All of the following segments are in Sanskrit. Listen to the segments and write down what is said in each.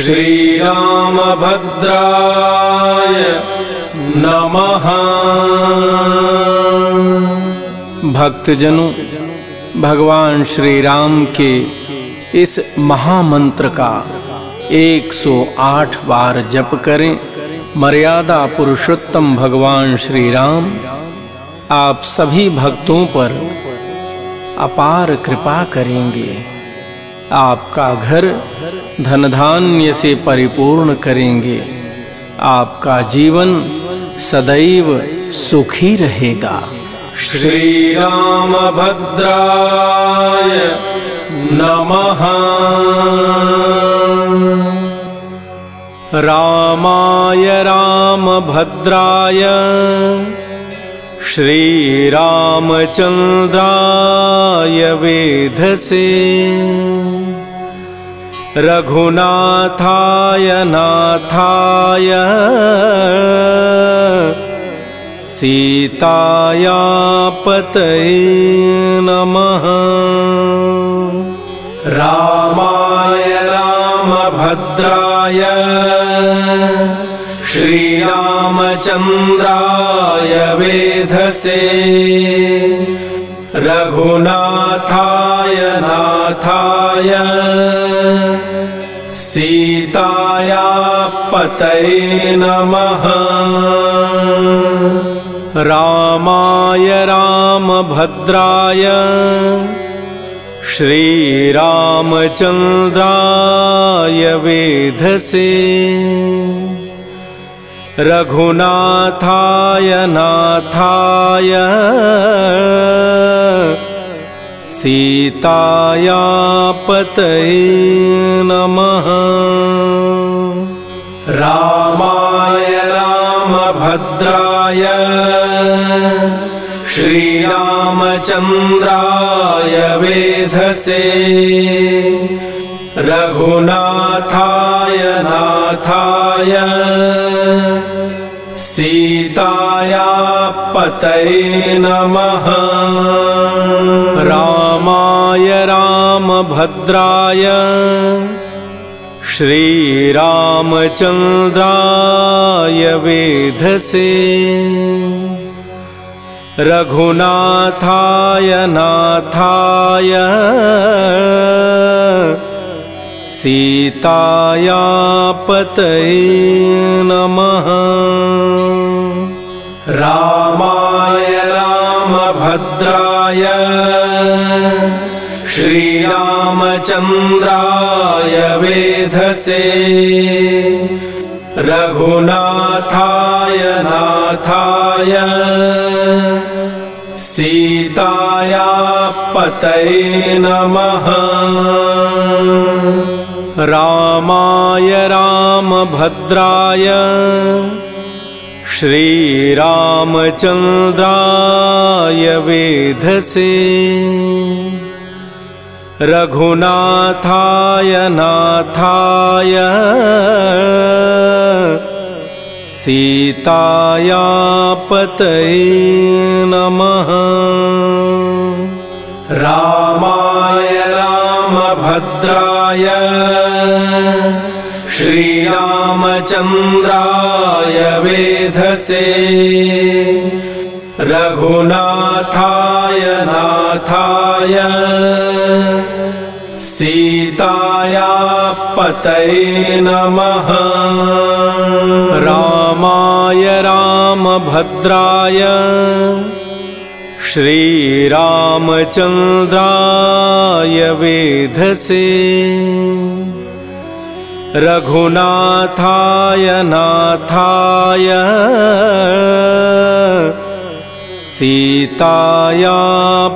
श्रीरामभद्राय नमः। भक्तजनों, भगवान श्री राम के इस महामंत्र का 108 बार जप करें। मर्यादा पुरुषोत्तम भगवान श्री राम आप सभी भक्तों पर अपार कृपा करेंगे। आपका घर धन धान्य से परिपूर्ण करेंगे। आपका जीवन सदैव सुखी रहेगा। श्री राम भद्राय नमः। रामाय रामभद्राय श्रीरामचन्द्राय वेधसे। रघुनाथाय नाथाय सीताया पतये नमः। रामाय रामभद्राय श्रीरामचन्द्राय वेधसे। रघुनाथाय नाथाय सीताया पतये नमः। रामाय रामभद्राय श्रीरामचन्द्राय वेधसे। रघुनाथाय नाथाय सीताया पतये नमः। रामाय रामभद्राय श्रीरामचन्द्राय वेधसे रघुनाथाय नाथाय सीताया पतये नमः रामभद्राय श्रीरामचन्द्राय वेधसे रघुनाथाय नाथाय सीताया पतये नमः। रामाय रामभद्राय श्रीरामचन्द्राय वेधसे। रघुनाथाय नाथाय। सीताया पतये नमः। रामाय रामभद्राय। श्रीरामचन्द्राय वेधसे रघुनाथाय नाथाय सीताया पतये नमः। रामाय रामभद्राय श्रीरामचन्द्राय वेधसे रघुनाथाय नाथाय सीताया पतये नमः। रामाय रामभद्राय श्रीरामचन्द्राय वेधसे। रघुनाथाय नाथाय सीताया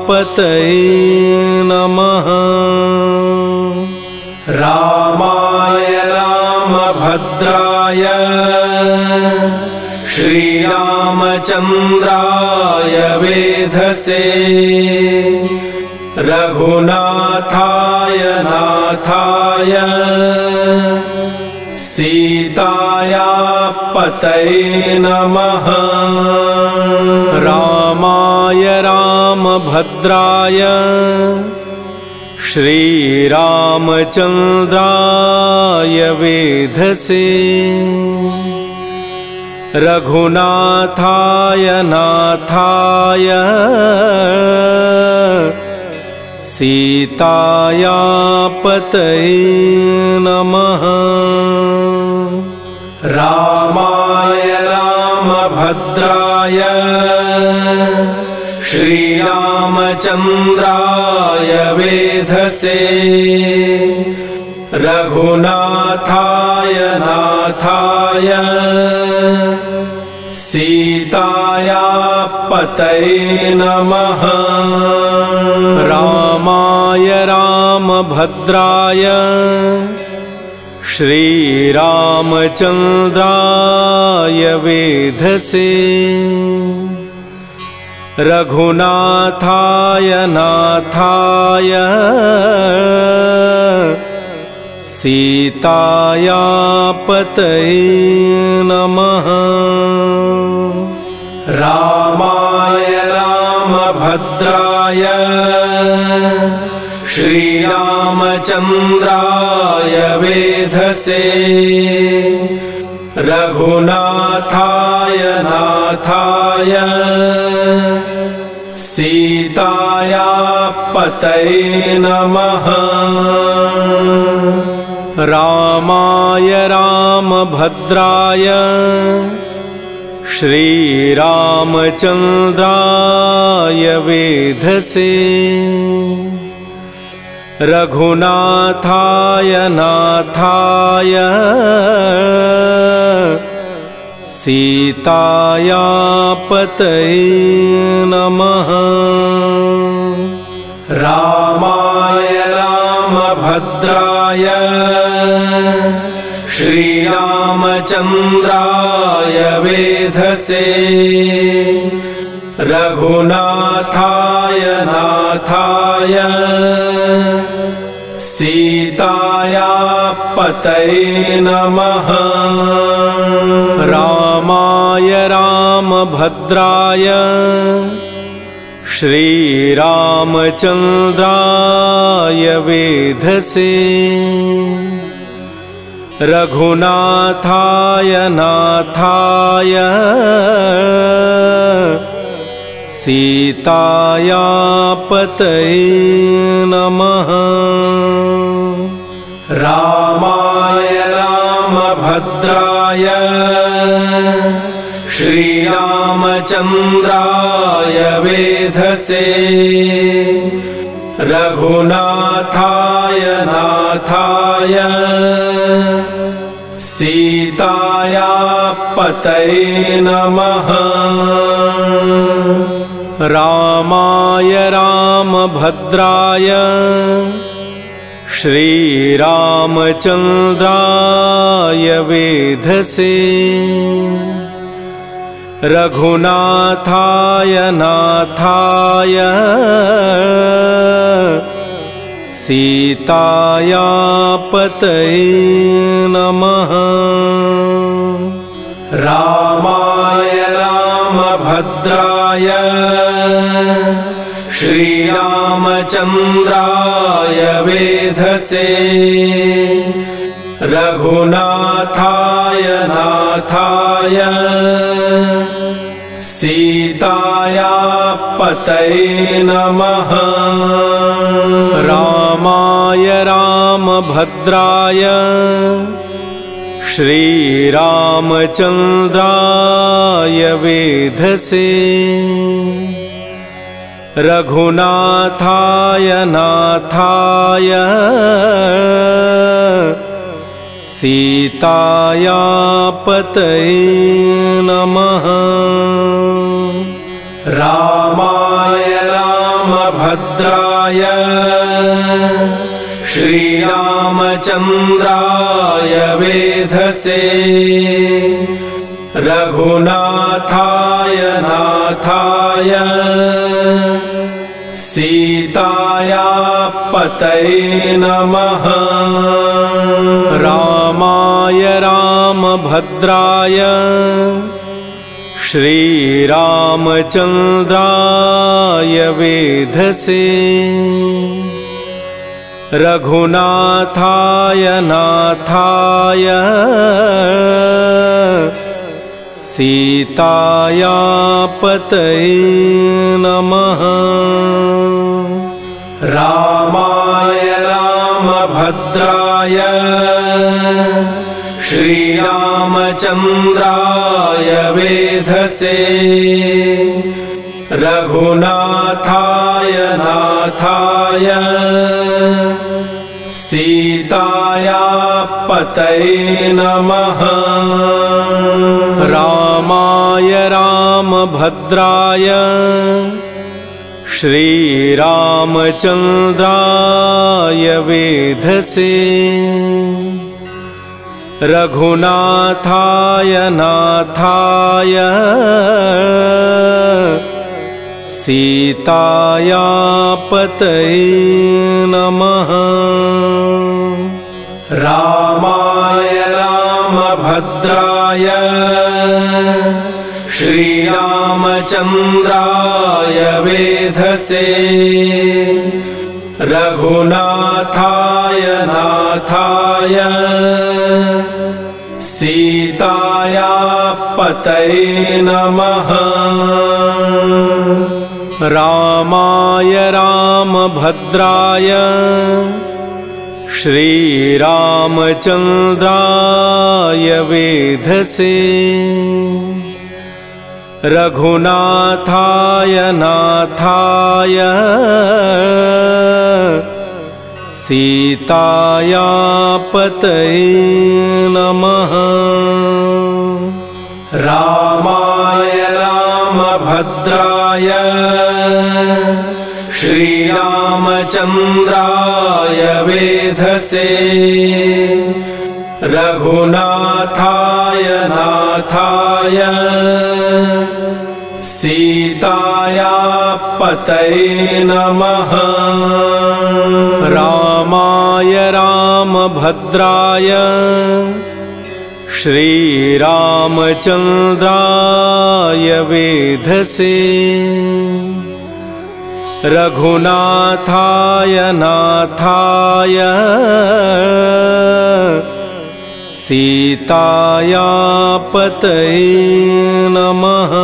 पतये नमः। रामाय रामभद्राय श्रीरामचन्द्राय वेधसे रघुनाथाय नाथाय सीताया पतये नमः। रामाय रामभद्राय श्रीरामचन्द्राय वेधसे रघुनाथाय नाथाय सीताया पतये नमः। रामाय रामभद्राय श्रीरामचन्द्राय वेधसे। रघुनाथाय नाथाय सीताया पतये नमः। रामाय रामभद्राय श्रीरामचन्द्राय वेधसे रघुनाथाय नाथाय सीताया पतये नमः। रामाय रामभद्राय श्रीरामचन्द्राय वेधसे रघुनाथाय नाथाय सीताया पतये नमः। रामाय रामभद्राय श्रीरामचन्द्राय वेधसे। रघुनाथाय नाथाय सीताया पतये नमः। रामाय रामभद्राय श्रीरामचन्द्राय वेधसे रघुनाथाय नाथाय सीताया पतये नमः रामभद्राय श्रीरामचन्द्राय वेधसे रघुनाथाय नाथाय सीताया पतये नमः। रामाय रामभद्राय श्रीरामचन्द्राय वेधसे। रघुनाथाय नाथाय सीताया पतये नमः। रामाय रामभद्राय श्रीरामचन्द्राय वेधसे रघुनाथाय नाथाय सीताया पतये नमः। रामाय रामभद्राय श्रीरामचन्द्राय वेधसे। रघुनाथाय नाथाय सीताया पतये नमः। रामाय रामभद्राय श्रीरामचन्द्राय वेधसे। रघुनाथाय नाथाय सीताया पतये नमः। रामाय रामभद्राय श्रीरामचन्द्राय वेधसे रघुनाथाय नाथाय सीताया पतये नमः रामाय रामभद्राय। श्रीरामचन्द्राय वेधसे। रघुनाथाय नाथाय। सीताया पतये नमः। रामाय रामभद्राय श्रीरामचन्द्राय वेधसे। रघुनाथाय नाथाय। सीताया पतये नमः। रामाय रामभद्राय। श्रीरामचन्द्राय वेधसे रघुनाथाय नाथाय सीताया पतये नमः। रामाय रामभद्राय श्रीरामचन्द्राय वेधसे। रघुनाथाय नाथाय सीताया पतये नमः। रामाय रामभद्राय श्रीरामचन्द्राय वेधसे। रघुनाथाय नाथाय सीताया पतये नमः। रामाय रामभद्राय श्रीरामचन्द्राय वेधसे रघुनाथाय नाथाय सीताया पतये नमः। रामाय रामभद्राय श्रीरामचन्द्राय वेधसे रघुनाथाय नाथाय सीताया पतये नमः।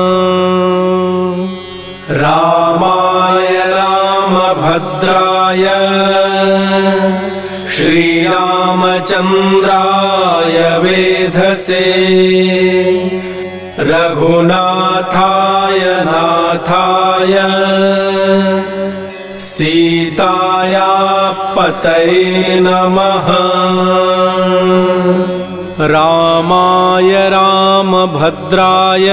रामाय रामभद्राय श्रीरामचन्द्राय वेधसे। रघुनाथाय नाथाय। सीताया पतये नमः। रामाय रामभद्राय।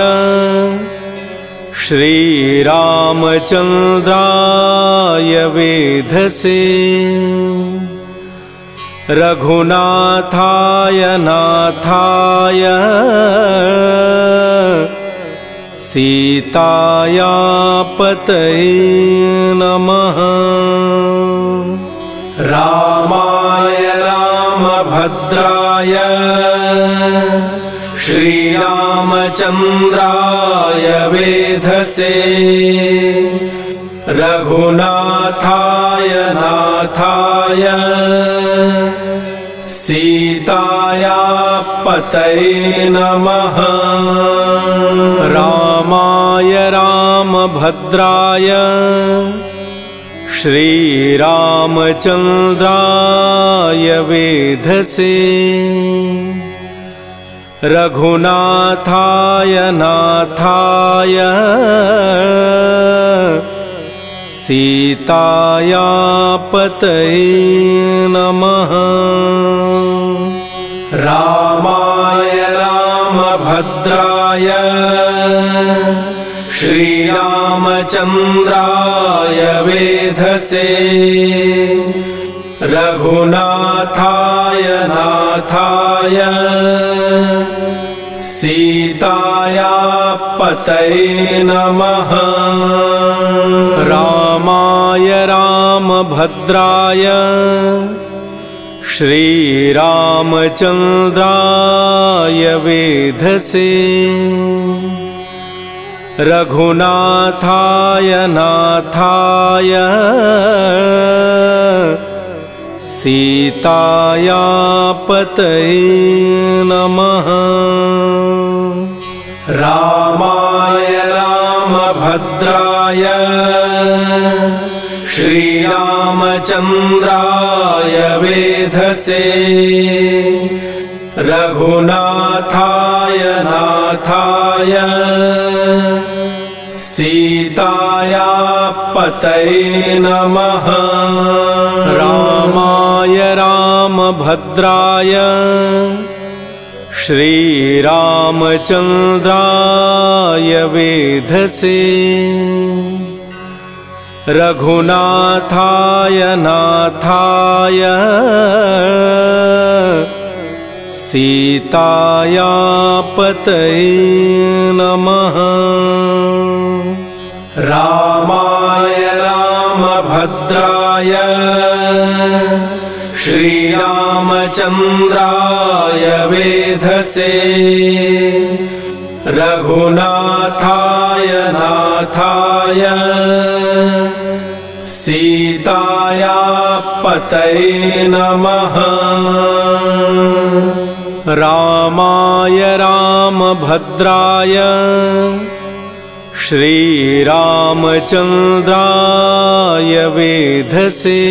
श्रीरामचन्द्राय वेधसे रघुनाथाय नाथाय सीताया पतये नमः। रामाय रामभद्राय श्रीरामचन्द्राय वेधसे। रघुनाथाय नाथाय सीताया पतये नमः। रामाय रामभद्राय श्रीरामचन्द्राय वेधसे। रघुनाथाय नाथाय सीताया पतये नमः। रामाय रामभद्राय श्रीरामचन्द्राय वेधसे रघुनाथाय नाथाय सीताया पतये नमः। रामाय रामभद्राय श्रीरामचन्द्राय वेधसे रघुनाथाय नाथाय सीताया पतये नमः। रामाय रामभद्राय श्रीरामचन्द्राय वेधसे। रघुनाथाय नाथाय सीताया पतये नमः। रामाय रामभद्राय श्रीरामचन्द्राय वेधसे रघुनाथाय नाथाय सीताया पतये नमः। रामाय रामभद्राय श्रीरामचन्द्राय वेधसे। रघुनाथाय नाथाय सीताया पतये नमः। रामाय रामभद्राय श्रीरामचन्द्राय वेधसे।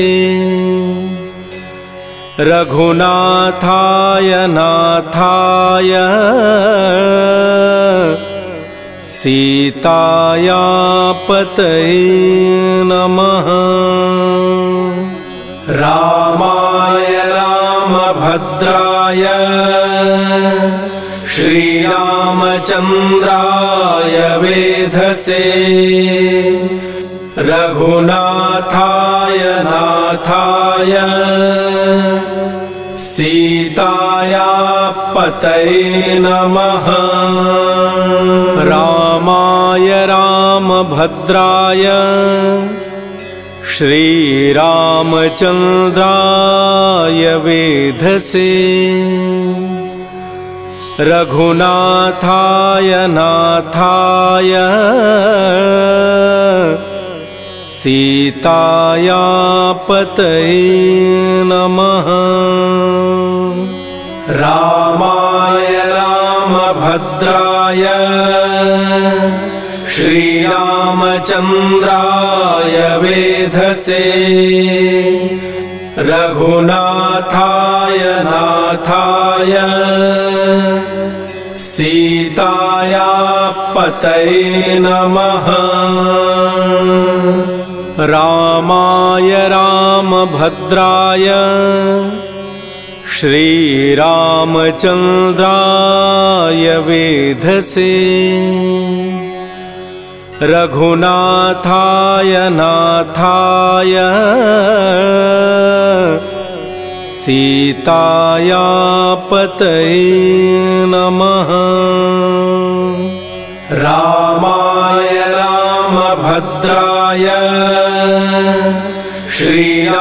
रघुनाथाय नाथाय सीताया पतये नमः। रामाय रामभद्राय श्रीरामचन्द्राय वेधसे रघुनाथाय नाथाय सीताया पतये नमः रामभद्राय श्रीरामचन्द्राय वेधसे रघुनाथाय नाथाय सीताया पतये नमः। रामाय रामभद्राय श्रीरामचन्द्राय वेधसे। रघुनाथाय नाथाय सीताया पतये नमः। रामाय रामभद्राय श्रीरामचन्द्राय वेधसे रघुनाथाय नाथाय सीताया पतये नमः। रामाय रामभद्राय श्रीरामचन्द्राय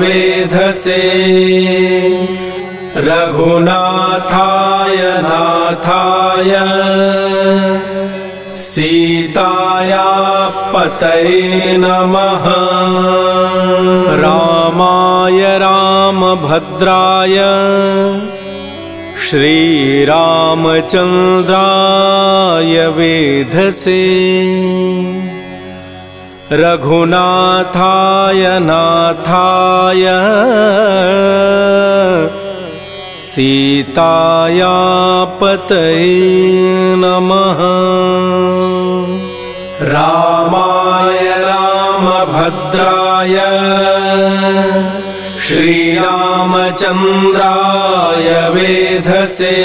वेधसे रघुनाथाय नाथाय सीताया पतये नमः। रामाय रामभद्राय श्रीरामचन्द्राय वेधसे। रघुनाथाय नाथाय सीताया पतये नमः। रामाय रामभद्राय श्रीरामचन्द्राय वेधसे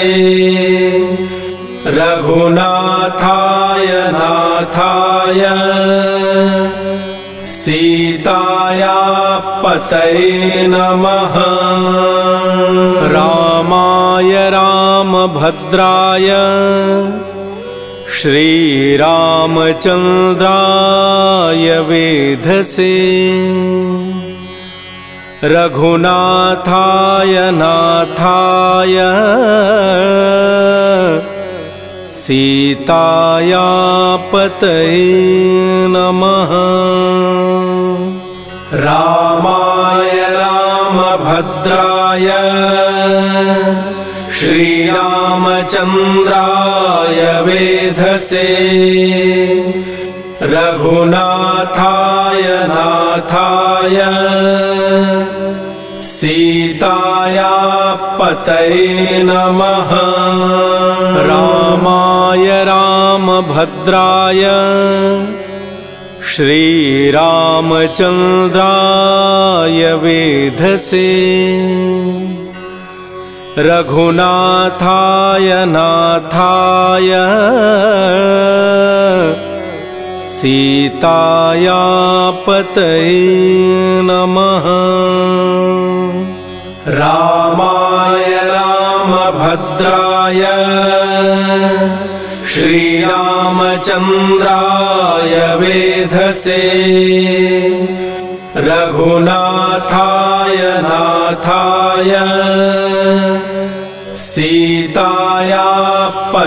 रघुनाथाय नाथाय सीताया पतये नमः। रामाय रामभद्राय श्रीरामचन्द्राय वेधसे रघुनाथाय नाथाय सीताया पतये नमः। रामा रामचन्द्राय श्रीरामचन्द्राय वेधसे। रघुनाथाय नाथाय सीताया पतये नमः। रामाय रामभद्राय श्रीरामचन्द्राय वेधसे रघुनाथाय नाथाय सीताया पतये नमः। रामाय रामभद्राय श्रीरामचन्द्राय वेधसे रघुनाथाय नाथाय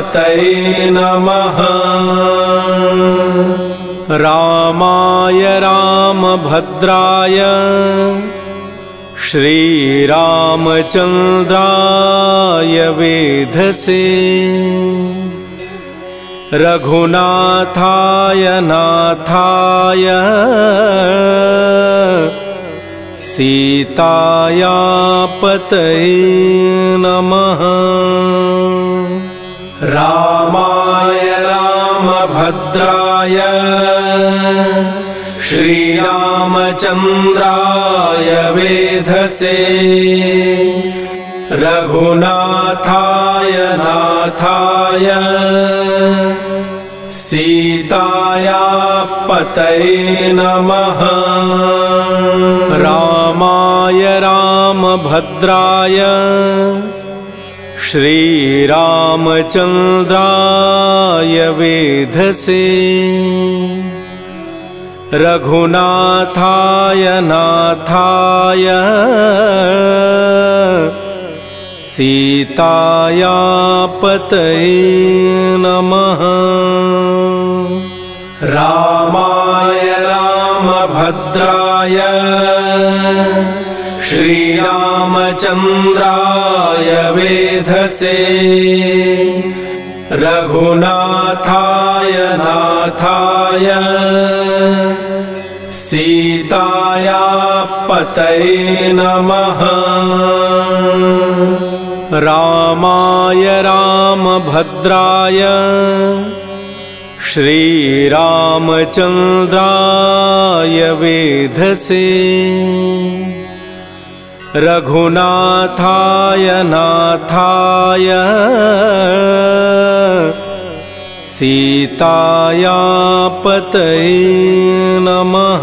पतये नमः। रामाय रामभद्राय श्रीरामचन्द्राय वेधसे। रघुनाथाय नाथाय सीताया पतये नमः रामाय रामभद्राय श्रीरामचन्द्राय वेधसे रघुनाथाय नाथाय सीताया पतये नमः। रामाय रामभद्राय श्रीरामचन्द्राय वेधसे। रघुनाथाय नाथाय। सीताया पतये नमः। रामाय रामभद्राय श्रीरामचन्द्राय वेधसे। रघुनाथाय नाथाय सीताया पतये नमः। रामाय रामभद्राय श्रीरामचन्द्राय वेधसे रघुनाथाय नाथाय सीताया पतये नमः।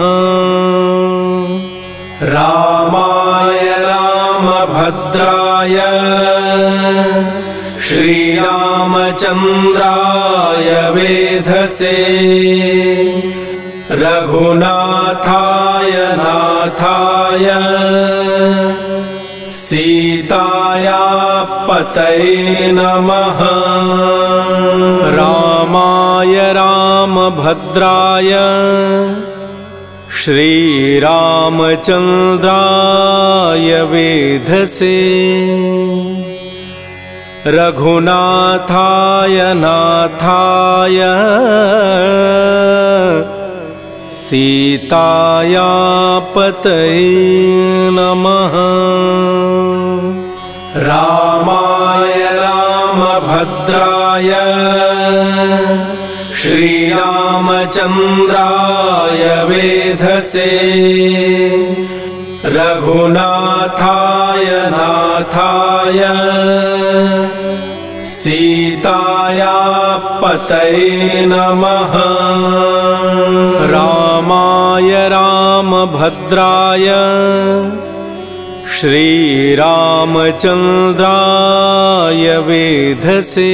रामाय रामभद्राय श्रीरामचन्द्राय वेधसे। रघुनाथाय नाथाय सीताया पतये नमः। रामाय रामभद्राय श्रीरामचन्द्राय वेधसे। रघुनाथाय नाथाय सीताया पतये नमः। रामाय रामभद्राय श्रीरामचन्द्राय वेधसे रघुनाथाय नाथाय सीताया पतये नमः। रामाय रामभद्राय श्रीरामचन्द्राय वेधसे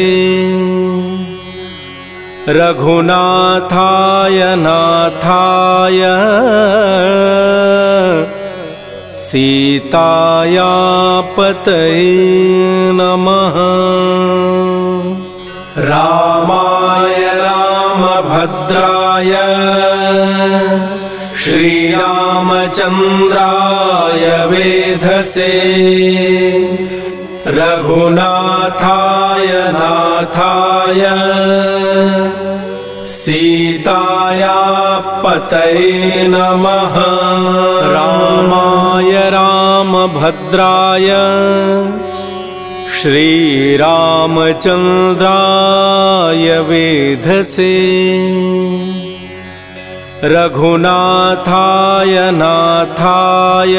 रघुनाथाय नाथाय सीताया पतये नमः। रामाय रामभद्राय श्री श्रीरामचन्द्राय वेधसे। रघुनाथाय नाथाय सीताया पतये नमः। रामाय रामभद्राय श्रीरामचन्द्राय वेधसे रघुनाथाय नाथाय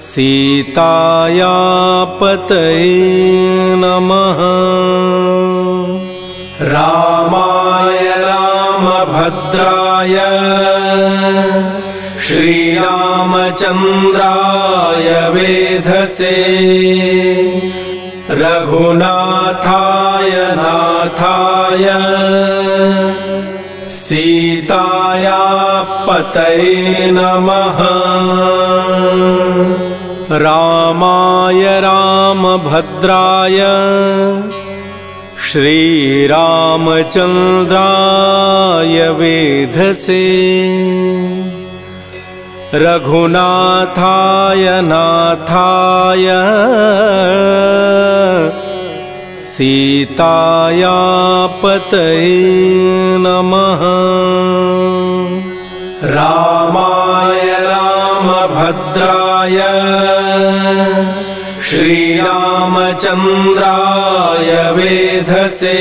सीताया पतये नमः। रामाय रामभद्राय श्रीरामचन्द्राय वेधसे रघुनाथाय नाथाय सीताया पतये नमः। रामाय रामभद्राय श्रीरामचन्द्राय वेधसे। रघुनाथाय नाथाय सीताया पतये नमः। रामाय रामभद्राय श्रीरामचन्द्राय वेधसे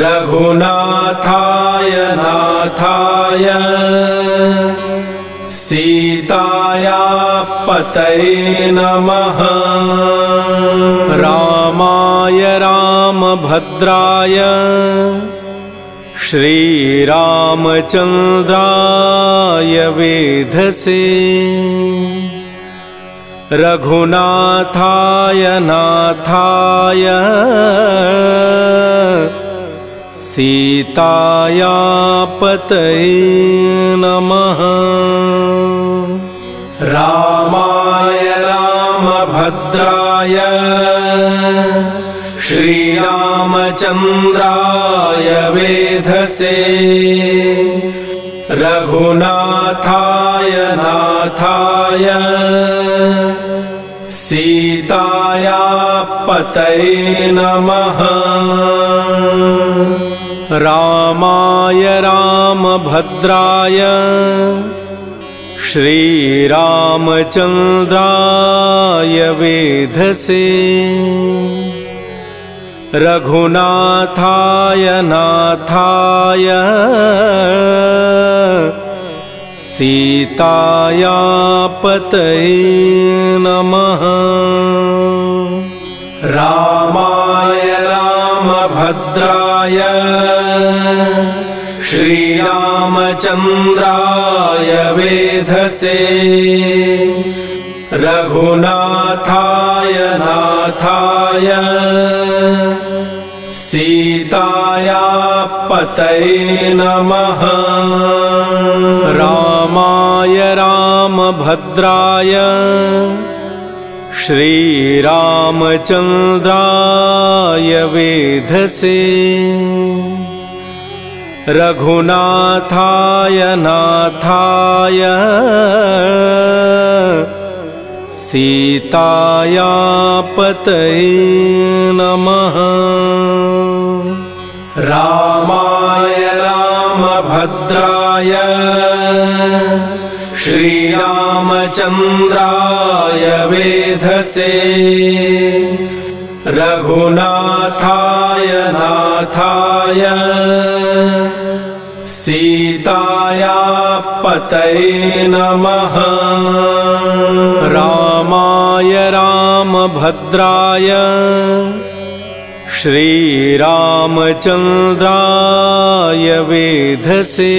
रघुनाथाय नाथाय सीताया पतये नमः रामभद्राय श्रीरामचन्द्राय वेधसे रघुनाथाय नाथाय सीताया पतये नमः। रामाय रामभद्राय श्रीरामचन्द्राय वेधसे। रघुनाथाय नाथाय सीताया पतये नमः। रामाय रामभद्राय श्रीरामचन्द्राय वेधसे रघुनाथाय नाथाय सीताया पतये नमः। रामाय रामभद्राय श्रीरामचन्द्राय वेधसे रघुनाथाय नाथाय नमः। रामाय रामभद्राय श्रीरामचन्द्राय वेधसे। रघुनाथाय नाथाय सीताया पतये नमः रामभद्राय श्रीरामचन्द्राय वेधसे रघुनाथाय नाथाय सीताया पतये नमः। रामाय रामभद्राय श्रीरामचन्द्राय वेधसे।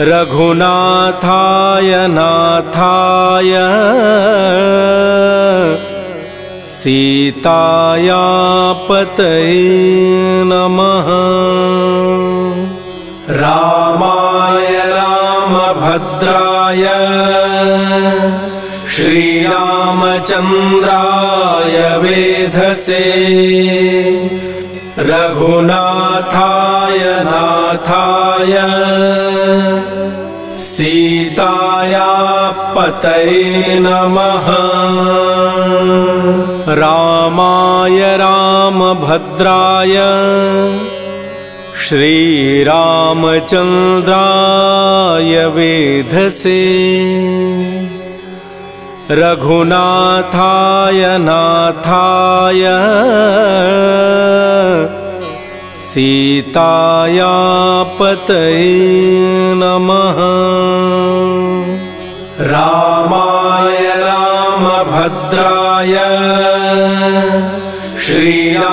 रघुनाथाय नाथाय सीताया पतये नमः। रामाय रामभद्राय श्रीरामचन्द्राय रघुनाथाय नाथाय नाथाय सीताया पतये नमः। रामाय रामभद्राय श्रीरामचन्द्राय वेधसे रघुनाथाय नाथाय सीताया पतये नमः। रामाय रामभद्राय श्रीरामचन्द्राय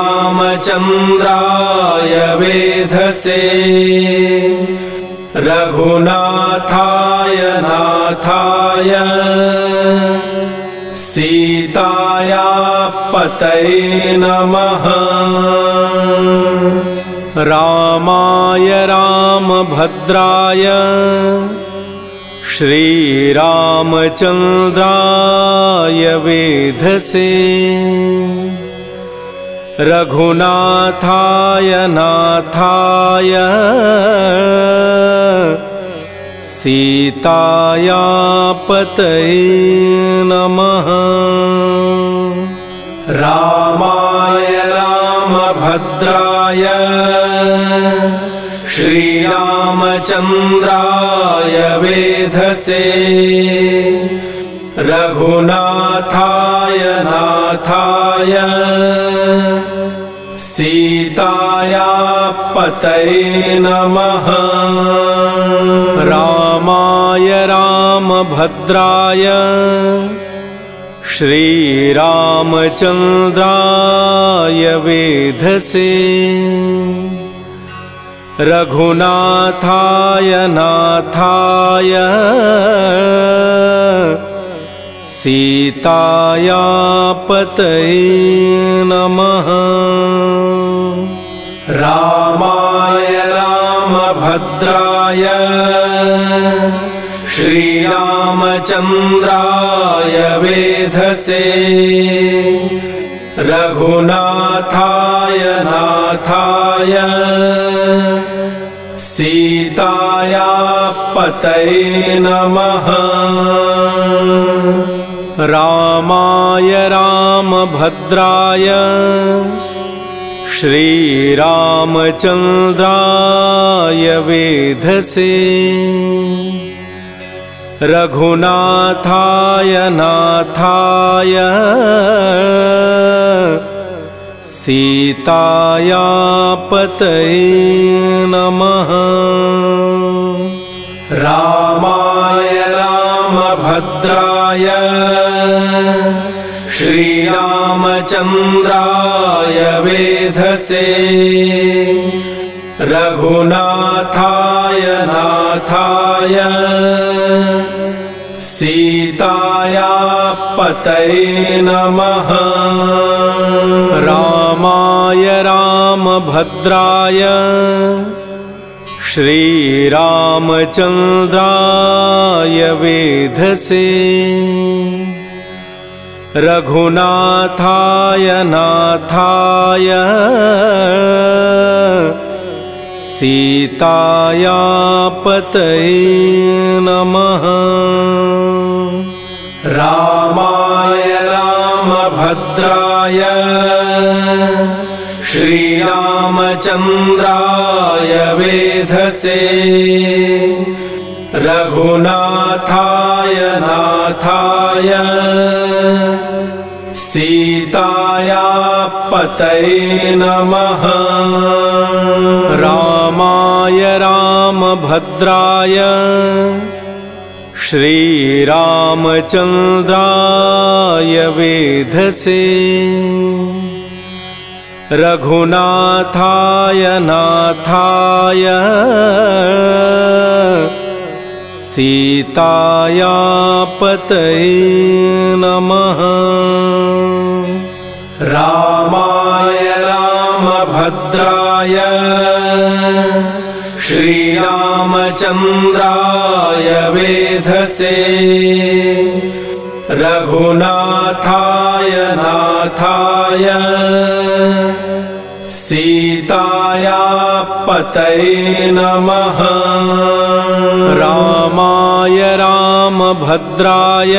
वेधसे रघुनाथाय नाथाय सीताया पतये नमः। रामाय रामभद्राय श्रीरामचन्द्राय वेधसे। रघुनाथाय नाथाय सीताया पतये नमः। रामाय रामभद्राय श्रीरामचन्द्राय वेधसे रघुनाथाय नाथाय सीताया पतये नमः रामभद्राय श्रीरामचन्द्राय वेधसे रघुनाथाय नाथाय सीताया पतये नमः। रामाय रामभद्राय श्रीरामचन्द्राय वेधसे। रघुनाथाय नाथाय सीताया पतये नमः। रामाय रामभद्राय श्रीरामचन्द्राय वेधसे रघुनाथाय नाथाय सीताया पतये नमः। रामाय रामभद्राय श्रीरामचन्द्राय वेधसे। रघुनाथाय नाथाय सीताया पतये नमः। रामाय रामभद्राय श्रीरामचन्द्राय वेधसे। रघुनाथाय नाथाय सीताया पतये नमः। रामाय रामभद्राय श्रीरामचन्द्राय वेधसे रघुनाथाय नाथाय सीताया पतये नमः रामभद्राय श्रीरामचन्द्राय वेधसे रघुनाथाय नाथाय सीताया पतये नमः। रामाय रामभद्राय श्रीरामचन्द्राय वेधसे। रघुनाथाय नाथाय। सीताया पतये नमः। रामाय रामभद्राय।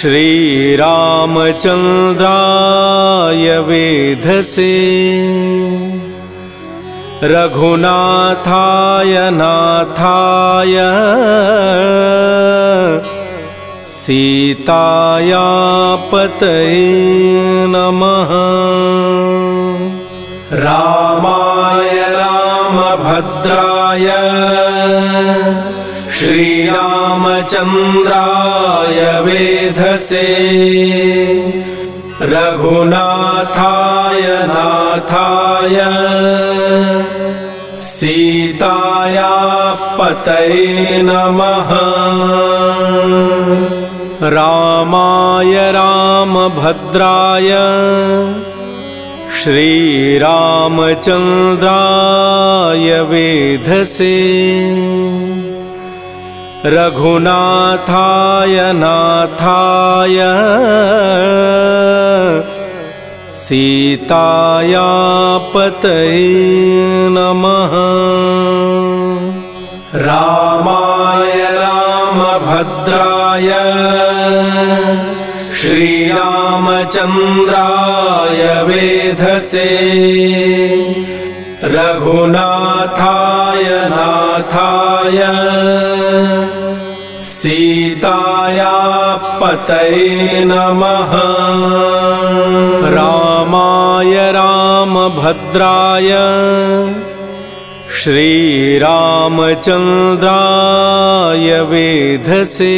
श्रीरामचन्द्राय वेधसे रघुनाथाय नाथाय सीताया पतये नमः। रामाय रामभद्राय श्रीरामचन्द्राय वेधसे। रघुनाथाय नाथाय सीताया पतये नमः। रामाय रामभद्राय श्रीरामचन्द्राय वेधसे। रघुनाथाय नाथाय सीताया पतये नमः। रामाय रामभद्राय श्रीरामचन्द्राय वेधसे रघुनाथाय नाथाय सीताया पतये नमः रामभद्राय श्रीरामचन्द्राय वेधसे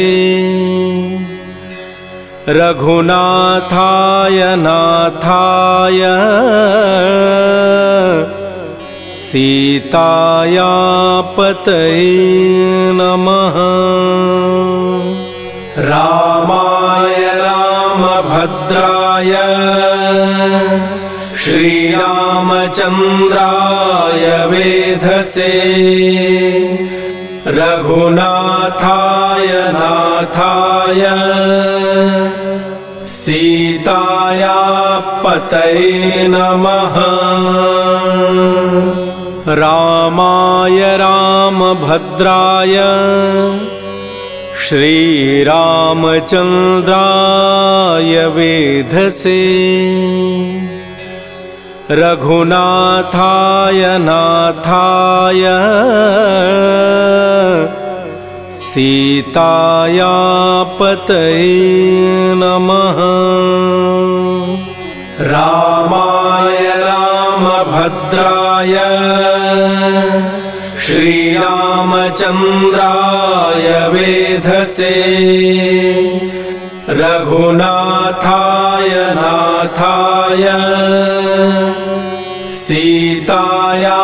रघुनाथाय नाथाय सीताया पतये नमः। रामाय रामभद्राय श्रीरामचन्द्राय वेधसे। रघुनाथाय नाथाय। सीताया पतये नमः। रामाय रामभद्राय। श्रीरामचन्द्राय वेधसे रघुनाथाय नाथाय सीताया पतये नमः। रामाय रामभद्राय श्रीरामचन्द्राय वेधसे रघुनाथाय नाथाय सीताया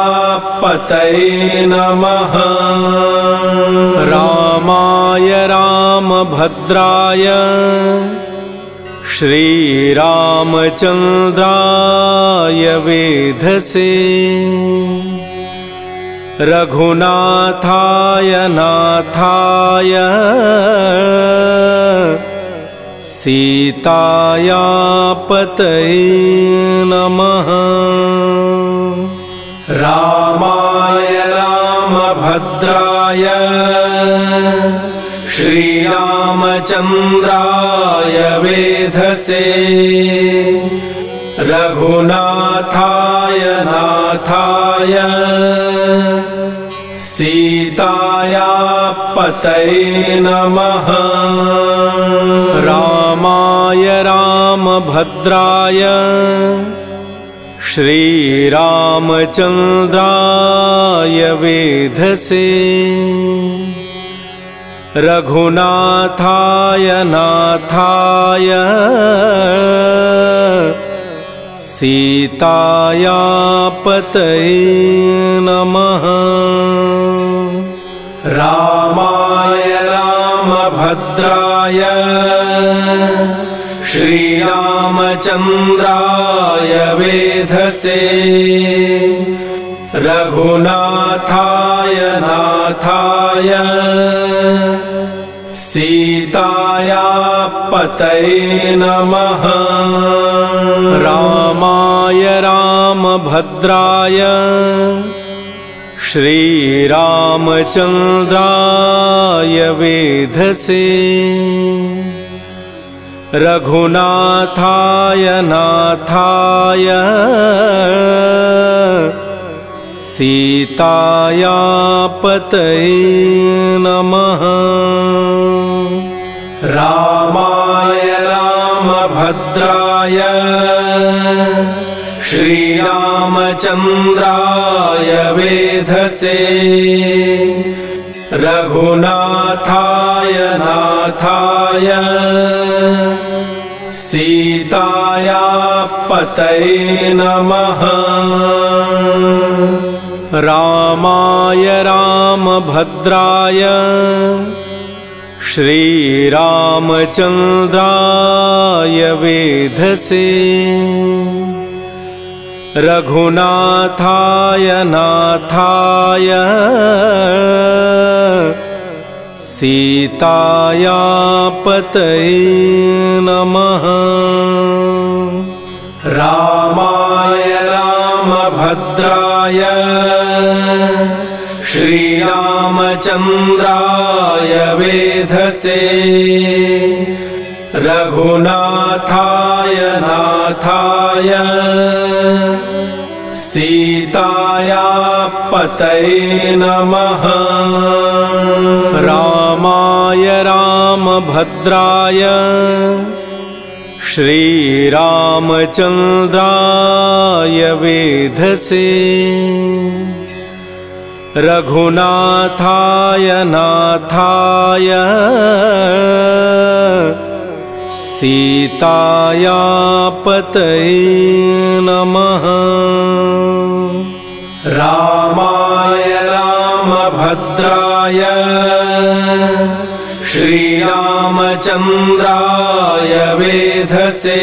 पतये नमः। रामाय रामभद्राय श्रीरामचन्द्राय वेधसे। रघुनाथाय नाथाय सीताया पतये नमः। रामाय रामभद्राय श्रीरामचन्द्राय वेधसे रघुनाथाय नाथाय सीताया पतये नमः। रामाय रामभद्राय श्रीरामचन्द्राय वेधसे रघुनाथाय नाथाय सीताया पतये नमः। रामाय रामभद्राय श्रीरामचन्द्राय वेधसे। रघुनाथाय नाथाय सीताया पतये नमः। रामाय राम रामचन्द्राय श्रीरामचन्द्राय वेधसे रघुनाथाय नाथाय सीताया पतये नमः। रामाय रामभद्राय श्रीरामचन्द्राय वेधसे रघुनाथाय नाथाय सीताया पतये नमः। रामाय रामभद्राय श्रीरामचन्द्राय वेधसे। रघुनाथाय नाथाय सीताया पतये नमः। रामाय रामभद्राय श्रीरामचन्द्राय वेधसे रघुनाथाय नाथाय सीताया पतये नमः रामभद्राय श्रीरामचन्द्राय वेधसे रघुनाथाय नाथाय सीताया पतये नमः। रामाय रामभद्राय श्रीरामचन्द्राय वेधसे।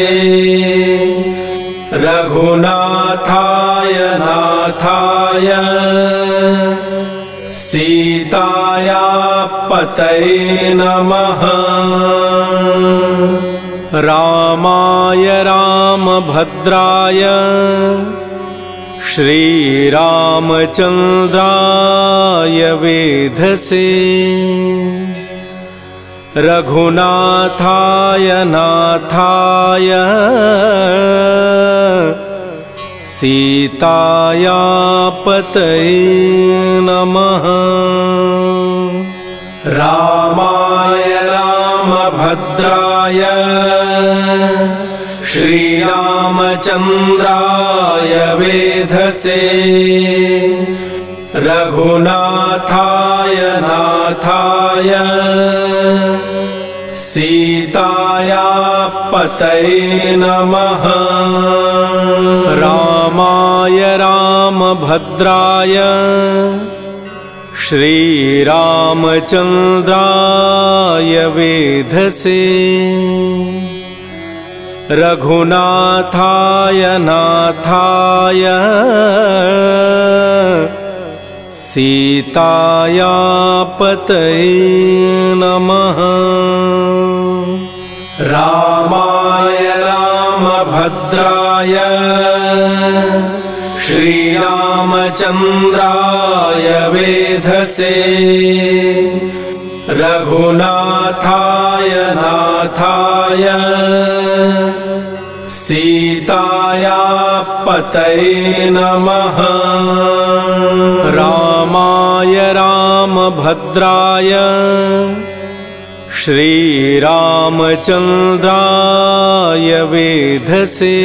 रघुनाथाय नाथाय। सीताया पतये नमः। रामाय रामभद्राय। श्रीरामचन्द्राय वेधसे रघुनाथाय नाथाय सीताया पतये नमः। रामाय रामभद्राय श्रीरामचन्द्राय वेधसे। रघुनाथाय सीताया पतये नमः। रामाय रामभद्राय श्रीरामचन्द्राय वेधसे। रघुनाथाय नाथाय सीताया पतये नमः। रामाय रामभद्राय श्रीरामचन्द्राय वेधसे रघुनाथाय नाथाय सीताया पतये नमः। रामाय रामभद्राय श्रीरामचन्द्राय वेधसे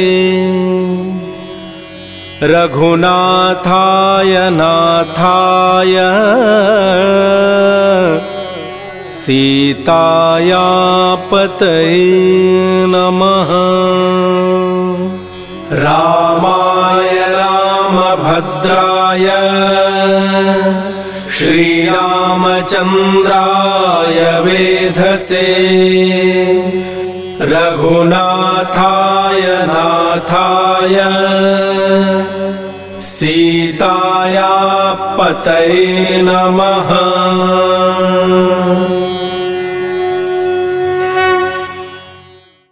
रघुनाथाय नाथाय सीताया पतये नमः। रामाय रामभद्राय श्रीरामचन्द्राय वेधसे। रघुनाथाय नाथाय सीताया पतये नमः